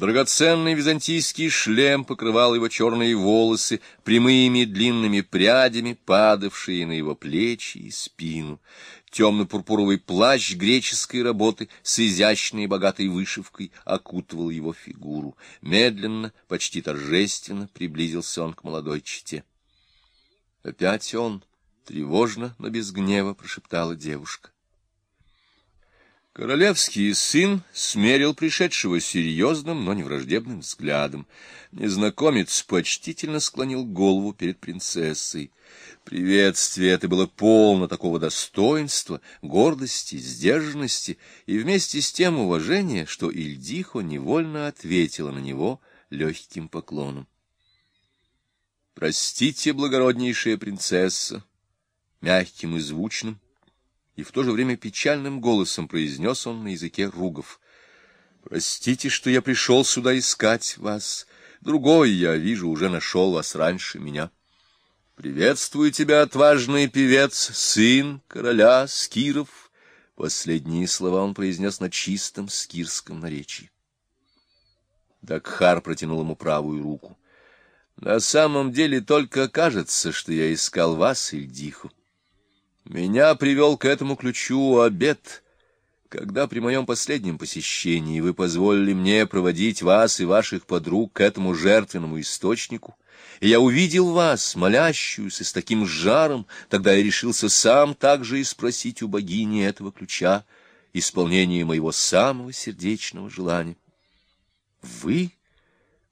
Драгоценный византийский шлем покрывал его черные волосы, прямыми длинными прядями, падавшие на его плечи и спину. Темно-пурпуровый плащ греческой работы с изящной и богатой вышивкой окутывал его фигуру. Медленно, почти торжественно приблизился он к молодой чете. Опять он, тревожно, но без гнева, прошептала девушка. Королевский сын смерил пришедшего серьезным, но не враждебным взглядом. Незнакомец почтительно склонил голову перед принцессой. Приветствие это было полно такого достоинства, гордости, сдержанности и вместе с тем уважения, что Ильдихо невольно ответила на него легким поклоном. «Простите, благороднейшая принцесса!» Мягким и звучным, и в то же время печальным голосом произнес он на языке ругов. «Простите, что я пришел сюда искать вас. Другой, я вижу, уже нашел вас раньше меня. Приветствую тебя, отважный певец, сын короля Скиров». Последние слова он произнес на чистом скирском наречии. Дакхар протянул ему правую руку. «На самом деле только кажется, что я искал вас, Ильдиху. Меня привел к этому ключу обед, когда при моем последнем посещении вы позволили мне проводить вас и ваших подруг к этому жертвенному источнику, и я увидел вас, молящуюся с таким жаром, тогда я решился сам также и спросить у богини этого ключа исполнение моего самого сердечного желания. Вы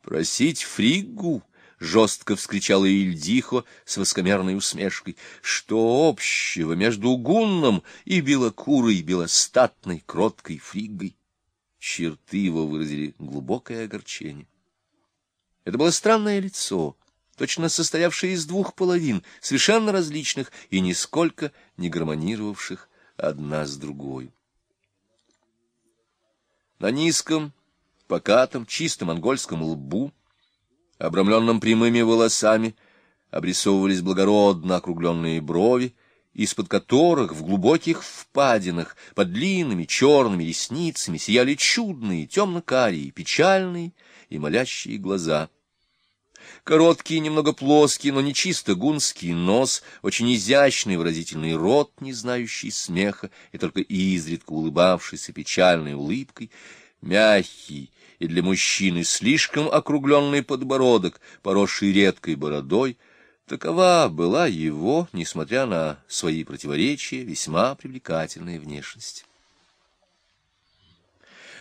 просить Фриггу — жестко вскричала Ильдихо с воскомерной усмешкой. — Что общего между гунном и белокурой, белостатной, кроткой фригой? Черты его выразили глубокое огорчение. Это было странное лицо, точно состоявшее из двух половин, совершенно различных и нисколько не гармонировавших одна с другой. На низком, покатом, чистом монгольском лбу обрамленном прямыми волосами, обрисовывались благородно округленные брови, из-под которых в глубоких впадинах под длинными черными ресницами сияли чудные темно-карие, печальные и молящие глаза. Короткий, немного плоский, но не чисто гунский нос, очень изящный выразительный рот, не знающий смеха и только изредка улыбавшийся печальной улыбкой, мягкий, и для мужчины слишком округленный подбородок, поросший редкой бородой, такова была его, несмотря на свои противоречия, весьма привлекательная внешность.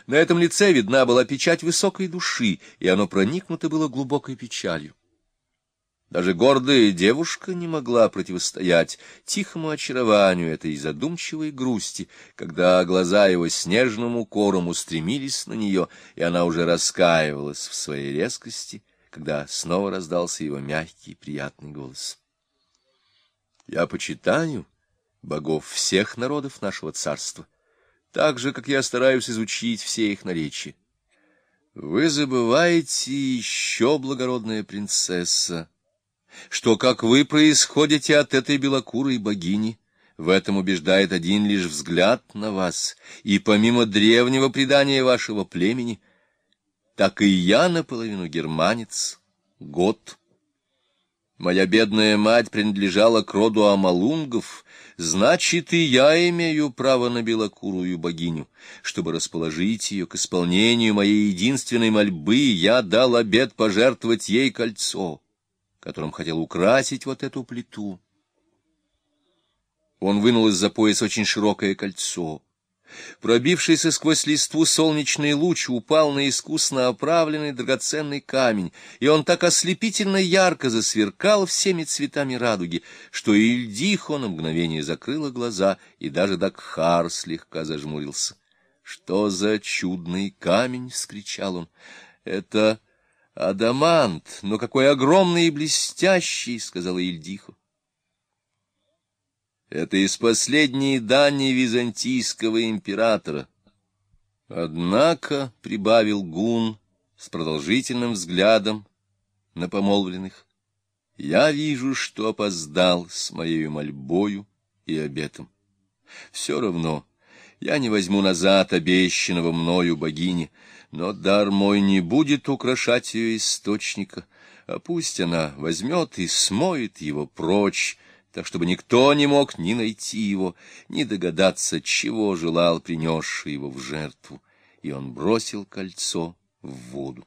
На этом лице видна была печать высокой души, и оно проникнуто было глубокой печалью. Даже гордая девушка не могла противостоять тихому очарованию этой задумчивой грусти, когда глаза его снежным укором устремились на нее, и она уже раскаивалась в своей резкости, когда снова раздался его мягкий приятный голос. «Я почитаю богов всех народов нашего царства, так же, как я стараюсь изучить все их наречия. Вы забываете еще, благородная принцесса, — что, как вы происходите от этой белокурой богини, в этом убеждает один лишь взгляд на вас, и помимо древнего предания вашего племени, так и я наполовину германец, год. Моя бедная мать принадлежала к роду амалунгов, значит, и я имею право на белокурую богиню. Чтобы расположить ее к исполнению моей единственной мольбы, я дал обет пожертвовать ей кольцо которым хотел украсить вот эту плиту. Он вынул из-за пояса очень широкое кольцо. Пробившийся сквозь листву солнечный луч упал на искусно оправленный драгоценный камень, и он так ослепительно ярко засверкал всеми цветами радуги, что Ильдихо на мгновение закрыла глаза, и даже Дакхар слегка зажмурился. — Что за чудный камень! — вскричал он. — Это «Адамант, но какой огромный и блестящий!» — сказала Ильдихо. «Это из последней дани византийского императора». Однако, — прибавил Гун с продолжительным взглядом на помолвленных, — я вижу, что опоздал с моею мольбою и обетом. Все равно я не возьму назад обещанного мною богини, но дар мой не будет украшать ее источника, а пусть она возьмет и смоет его прочь, так чтобы никто не мог ни найти его, ни догадаться, чего желал принесший его в жертву. И он бросил кольцо в воду.